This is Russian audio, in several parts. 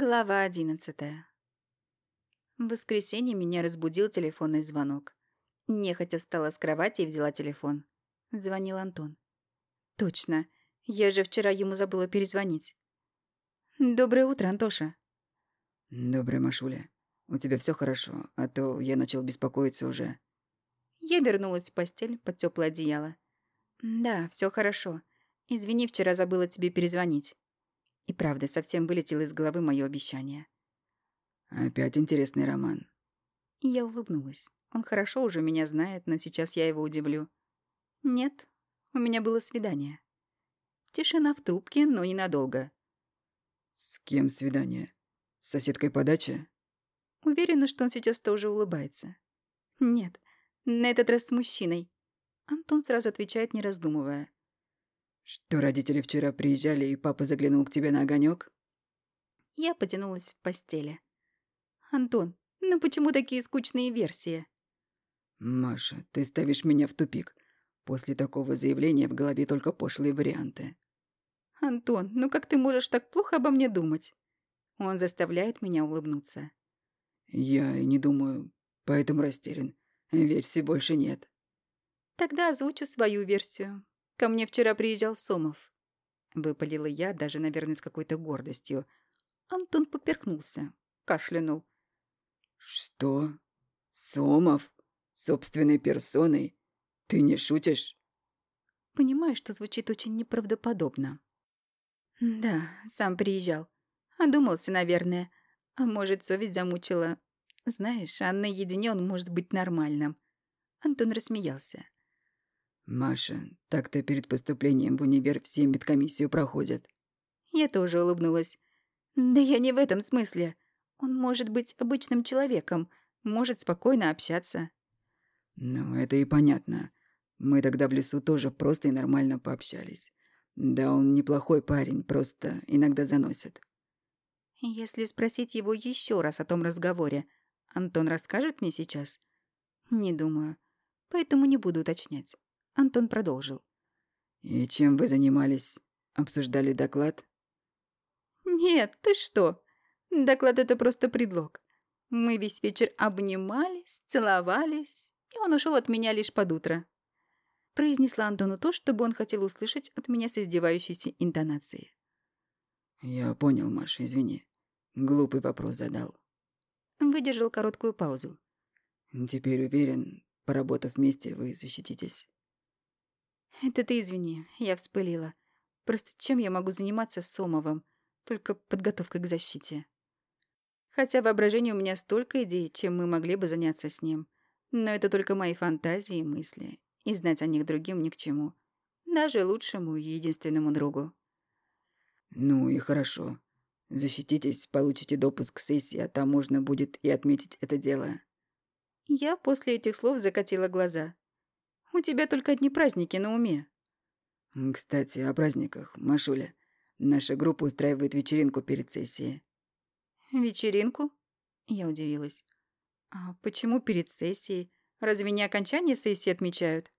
Глава одиннадцатая. В воскресенье меня разбудил телефонный звонок. Нехотя встала с кровати и взяла телефон. Звонил Антон. Точно. Я же вчера ему забыла перезвонить. Доброе утро, Антоша. Доброе, Машуля. У тебя все хорошо, а то я начал беспокоиться уже. Я вернулась в постель под теплое одеяло. Да, все хорошо. Извини, вчера забыла тебе перезвонить. И правда, совсем вылетело из головы мое обещание. Опять интересный роман. И я улыбнулась. Он хорошо уже меня знает, но сейчас я его удивлю. Нет, у меня было свидание. Тишина в трубке, но ненадолго. С кем свидание? С соседкой по даче? Уверена, что он сейчас тоже улыбается. Нет, на этот раз с мужчиной. Антон сразу отвечает, не раздумывая. Что родители вчера приезжали, и папа заглянул к тебе на огонек? Я потянулась в постели. Антон, ну почему такие скучные версии? Маша, ты ставишь меня в тупик. После такого заявления в голове только пошлые варианты. Антон, ну как ты можешь так плохо обо мне думать? Он заставляет меня улыбнуться. Я и не думаю, поэтому растерян. Версий больше нет. Тогда озвучу свою версию. Ко мне вчера приезжал Сомов. Выпалила я, даже, наверное, с какой-то гордостью. Антон поперхнулся, кашлянул. «Что? Сомов? Собственной персоной? Ты не шутишь?» Понимаю, что звучит очень неправдоподобно. Да, сам приезжал. Одумался, наверное. А может, совесть замучила. Знаешь, а наедине он может быть нормальным. Антон рассмеялся. «Маша, так-то перед поступлением в универ все медкомиссию проходят». Я тоже улыбнулась. «Да я не в этом смысле. Он может быть обычным человеком, может спокойно общаться». «Ну, это и понятно. Мы тогда в лесу тоже просто и нормально пообщались. Да, он неплохой парень, просто иногда заносит». «Если спросить его еще раз о том разговоре, Антон расскажет мне сейчас?» «Не думаю. Поэтому не буду уточнять». Антон продолжил. «И чем вы занимались? Обсуждали доклад?» «Нет, ты что? Доклад — это просто предлог. Мы весь вечер обнимались, целовались, и он ушел от меня лишь под утро». Произнесла Антону то, чтобы он хотел услышать от меня с издевающейся интонацией. «Я понял, Маша, извини. Глупый вопрос задал». Выдержал короткую паузу. «Теперь уверен, поработав вместе, вы защититесь». «Это ты извини, я вспылила. Просто чем я могу заниматься с Сомовым? Только подготовкой к защите. Хотя воображение у меня столько идей, чем мы могли бы заняться с ним. Но это только мои фантазии и мысли, и знать о них другим ни к чему. Даже лучшему и единственному другу». «Ну и хорошо. Защититесь, получите допуск к сессии, а там можно будет и отметить это дело». Я после этих слов закатила глаза. У тебя только одни праздники на уме». «Кстати, о праздниках, Машуля. Наша группа устраивает вечеринку перед сессией». «Вечеринку?» Я удивилась. «А почему перед сессией? Разве не окончание сессии отмечают?»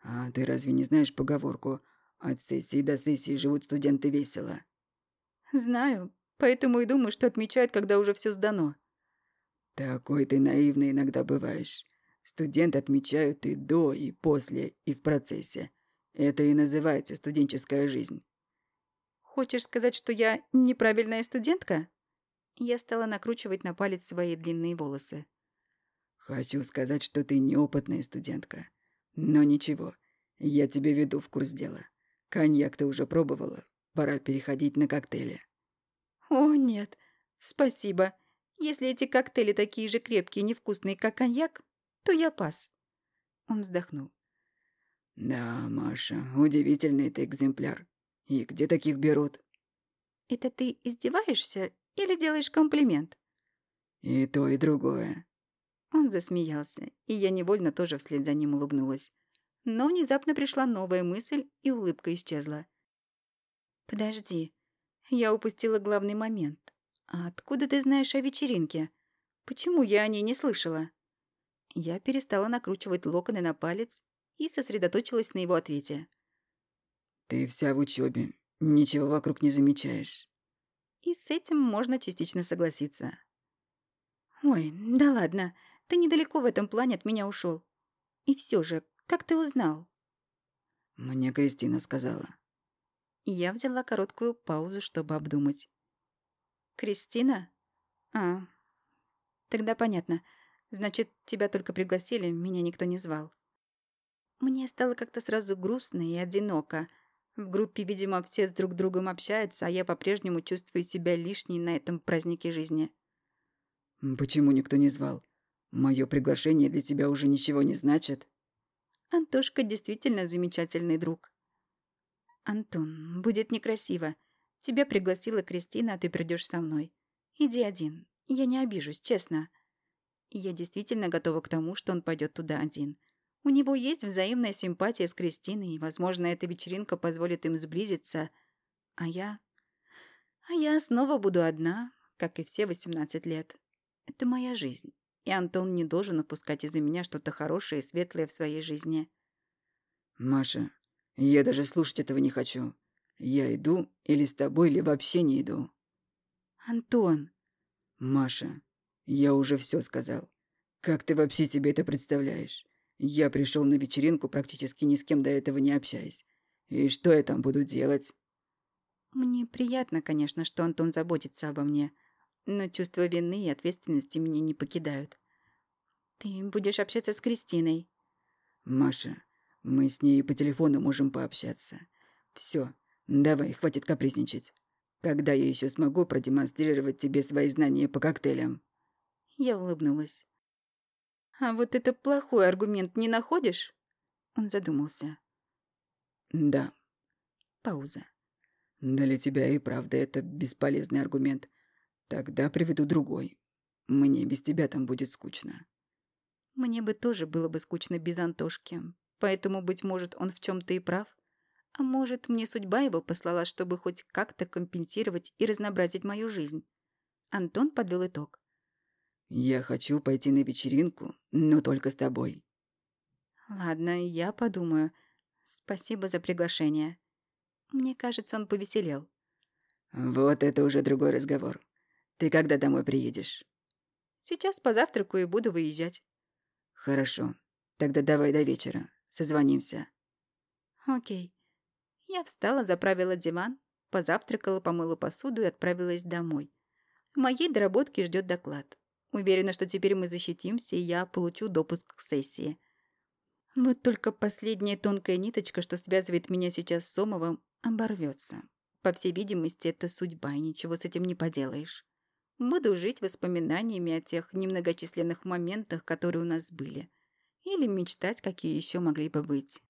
«А ты разве не знаешь поговорку? От сессии до сессии живут студенты весело». «Знаю, поэтому и думаю, что отмечают, когда уже все сдано». «Такой ты наивный иногда бываешь. Студенты отмечают и до, и после, и в процессе. Это и называется студенческая жизнь. Хочешь сказать, что я неправильная студентка? Я стала накручивать на палец свои длинные волосы. Хочу сказать, что ты неопытная студентка. Но ничего, я тебе веду в курс дела. Коньяк ты уже пробовала. Пора переходить на коктейли. О, нет. Спасибо. Если эти коктейли такие же крепкие и невкусные, как коньяк, то я пас». Он вздохнул. «Да, Маша, удивительный ты экземпляр. И где таких берут?» «Это ты издеваешься или делаешь комплимент?» «И то, и другое». Он засмеялся, и я невольно тоже вслед за ним улыбнулась. Но внезапно пришла новая мысль, и улыбка исчезла. «Подожди, я упустила главный момент. А откуда ты знаешь о вечеринке? Почему я о ней не слышала?» Я перестала накручивать локоны на палец и сосредоточилась на его ответе. «Ты вся в учебе, ничего вокруг не замечаешь». И с этим можно частично согласиться. «Ой, да ладно, ты недалеко в этом плане от меня ушел. И все же, как ты узнал?» «Мне Кристина сказала». Я взяла короткую паузу, чтобы обдумать. «Кристина? А, тогда понятно. Значит, тебя только пригласили, меня никто не звал». Мне стало как-то сразу грустно и одиноко. В группе, видимо, все с друг другом общаются, а я по-прежнему чувствую себя лишней на этом празднике жизни. «Почему никто не звал? Мое приглашение для тебя уже ничего не значит?» Антошка действительно замечательный друг. «Антон, будет некрасиво. Тебя пригласила Кристина, а ты придешь со мной. Иди один. Я не обижусь, честно. И я действительно готова к тому, что он пойдет туда один. У него есть взаимная симпатия с Кристиной, и, возможно, эта вечеринка позволит им сблизиться. А я... А я снова буду одна, как и все 18 лет. Это моя жизнь, и Антон не должен упускать из-за меня что-то хорошее и светлое в своей жизни. «Маша, я даже слушать этого не хочу. Я иду или с тобой, или вообще не иду». «Антон!» «Маша, я уже все сказал. Как ты вообще себе это представляешь? Я пришел на вечеринку, практически ни с кем до этого не общаясь. И что я там буду делать?» Мне приятно, конечно, что Антон заботится обо мне, но чувство вины и ответственности меня не покидают. Ты будешь общаться с Кристиной. Маша, мы с ней по телефону можем пообщаться. Все, давай, хватит капризничать. Когда я еще смогу продемонстрировать тебе свои знания по коктейлям? Я улыбнулась. «А вот это плохой аргумент не находишь?» Он задумался. «Да». Пауза. «Для тебя и правда это бесполезный аргумент. Тогда приведу другой. Мне без тебя там будет скучно». Мне бы тоже было бы скучно без Антошки. Поэтому, быть может, он в чем то и прав. А может, мне судьба его послала, чтобы хоть как-то компенсировать и разнообразить мою жизнь. Антон подвел итог. «Я хочу пойти на вечеринку, но только с тобой». «Ладно, я подумаю. Спасибо за приглашение». Мне кажется, он повеселел. «Вот это уже другой разговор. Ты когда домой приедешь?» «Сейчас позавтракаю и буду выезжать». «Хорошо. Тогда давай до вечера. Созвонимся». «Окей». Я встала, заправила диван, позавтракала, помыла посуду и отправилась домой. В моей доработке ждет доклад. Уверена, что теперь мы защитимся, и я получу допуск к сессии. Вот только последняя тонкая ниточка, что связывает меня сейчас с Сомовым, оборвется. По всей видимости, это судьба, и ничего с этим не поделаешь. Буду жить воспоминаниями о тех немногочисленных моментах, которые у нас были. Или мечтать, какие еще могли бы быть.